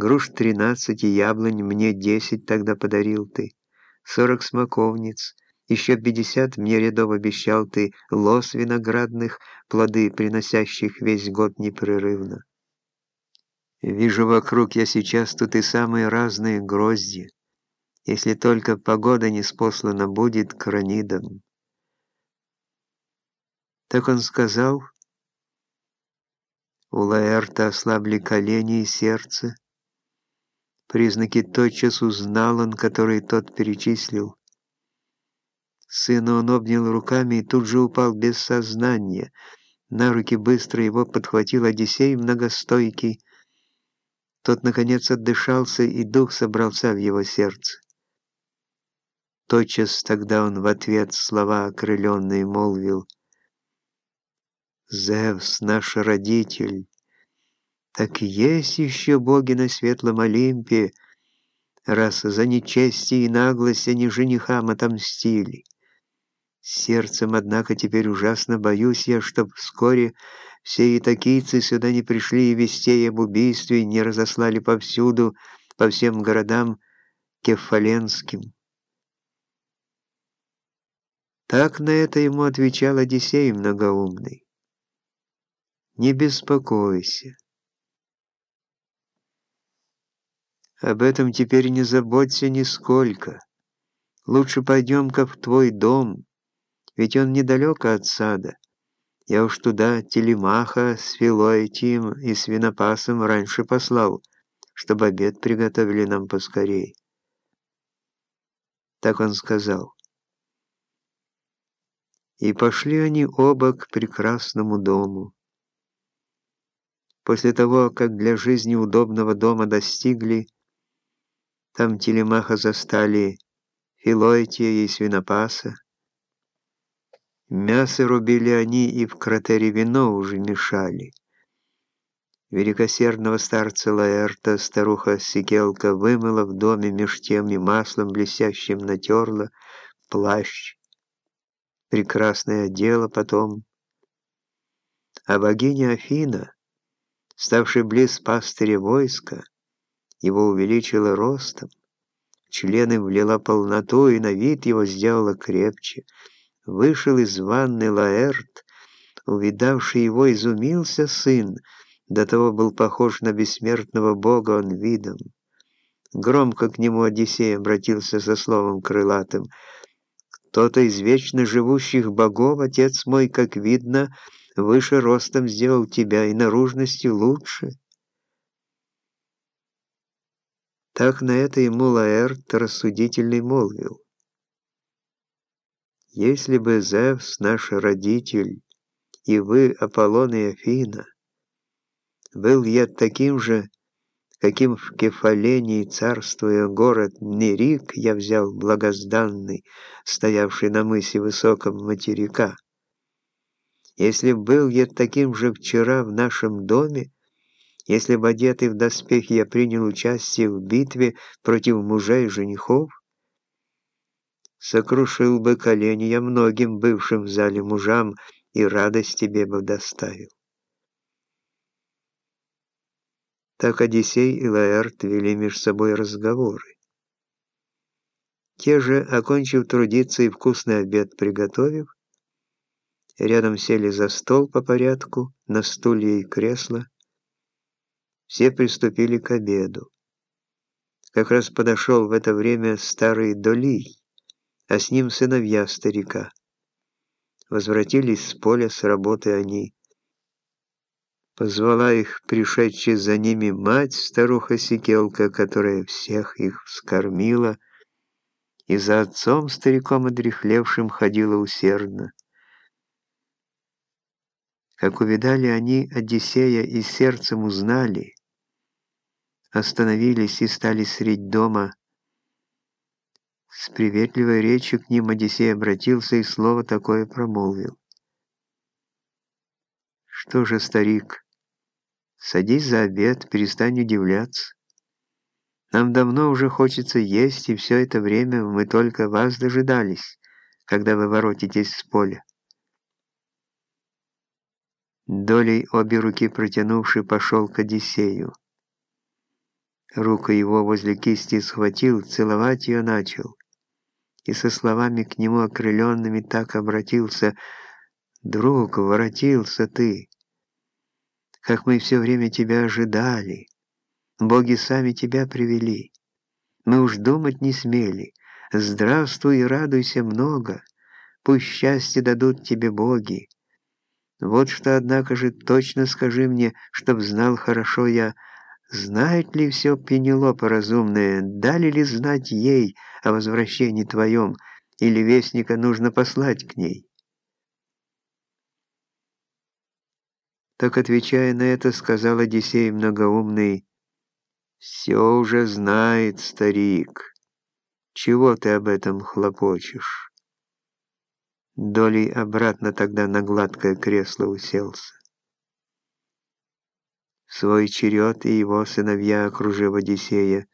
Груш тринадцать и яблонь мне десять тогда подарил ты, сорок смоковниц, еще пятьдесят мне рядов обещал ты, лос виноградных, плоды, приносящих весь год непрерывно. Вижу вокруг я сейчас тут и самые разные грозди, если только погода не спослана будет кранидом. Так он сказал. У Лаэрта ослабли колени и сердце. Признаки тотчас узнал он, которые тот перечислил. Сына он обнял руками и тут же упал без сознания. На руки быстро его подхватил Одиссей многостойкий, тот, наконец, отдышался, и дух собрался в его сердце. Тотчас тогда он в ответ слова окрыленные молвил. «Зевс, наш родитель, так есть еще боги на светлом Олимпе, раз за нечестие и наглость они женихам отомстили. Сердцем, однако, теперь ужасно боюсь я, чтоб вскоре все итакийцы сюда не пришли и вестей об убийстве не разослали повсюду, по всем городам кефаленским. Так на это ему отвечал Одиссей многоумный. «Не беспокойся. Об этом теперь не заботься нисколько. Лучше пойдем-ка в твой дом, ведь он недалеко от сада. Я уж туда телемаха с Филоэтием и свинопасом раньше послал, чтобы обед приготовили нам поскорей. Так он сказал. И пошли они оба к прекрасному дому. После того, как для жизни удобного дома достигли, там телемаха застали Филойтия и свинопаса, Мясо рубили они и в кратере вино уже мешали. Великосердного старца Лаэрта старуха Сикелка вымыла в доме меж тем и маслом блестящим натерла плащ. Прекрасное дело потом. А богиня Афина, ставшая близ пастыря войска, его увеличила ростом, члены влила полноту и на вид его сделала крепче — Вышел из ванны Лаэрт, увидавший его, изумился сын, до того был похож на бессмертного бога он видом. Громко к нему Одиссей обратился со словом крылатым. «Кто-то из вечно живущих богов, отец мой, как видно, выше ростом сделал тебя и наружностью лучше». Так на это ему Лаэрт рассудительный молвил. Если бы Зевс, наш родитель, и вы, Аполлон и Афина, был я таким же, каким в Кефалении, царствуя город Нерик, я взял благозданный, стоявший на мысе высоком материка. Если был я таким же вчера в нашем доме, если бы одетый в доспехи я принял участие в битве против мужей женихов, сокрушил бы колени я многим бывшим в зале мужам и радость тебе бы доставил. Так Одиссей и Лаэрт вели между собой разговоры. Те же, окончив трудиться и вкусный обед приготовив, рядом сели за стол по порядку, на стулья и кресла. Все приступили к обеду. Как раз подошел в это время старый Долий, а с ним сыновья старика. Возвратились с поля с работы они. Позвала их пришедшая за ними мать, старуха-сикелка, которая всех их вскормила, и за отцом стариком одрехлевшим ходила усердно. Как увидали они Одиссея и сердцем узнали, остановились и стали средь дома, с приветливой речью к ним Одиссей обратился и слово такое промолвил. «Что же, старик, садись за обед, перестань удивляться. Нам давно уже хочется есть, и все это время мы только вас дожидались, когда вы воротитесь с поля». Долей обе руки протянувший пошел к Одиссею. Руку его возле кисти схватил, целовать ее начал. И со словами к нему окрыленными так обратился «Друг, воротился ты, как мы все время тебя ожидали, боги сами тебя привели, мы уж думать не смели, здравствуй и радуйся много, пусть счастье дадут тебе боги. Вот что, однако же, точно скажи мне, чтоб знал хорошо я, Знает ли все Пенелопа разумная, дали ли знать ей о возвращении твоем, или вестника нужно послать к ней? Так, отвечая на это, сказал Одиссей многоумный, «Все уже знает старик. Чего ты об этом хлопочешь?» Долей обратно тогда на гладкое кресло уселся свой черед и его сыновья, окружив Одиссея,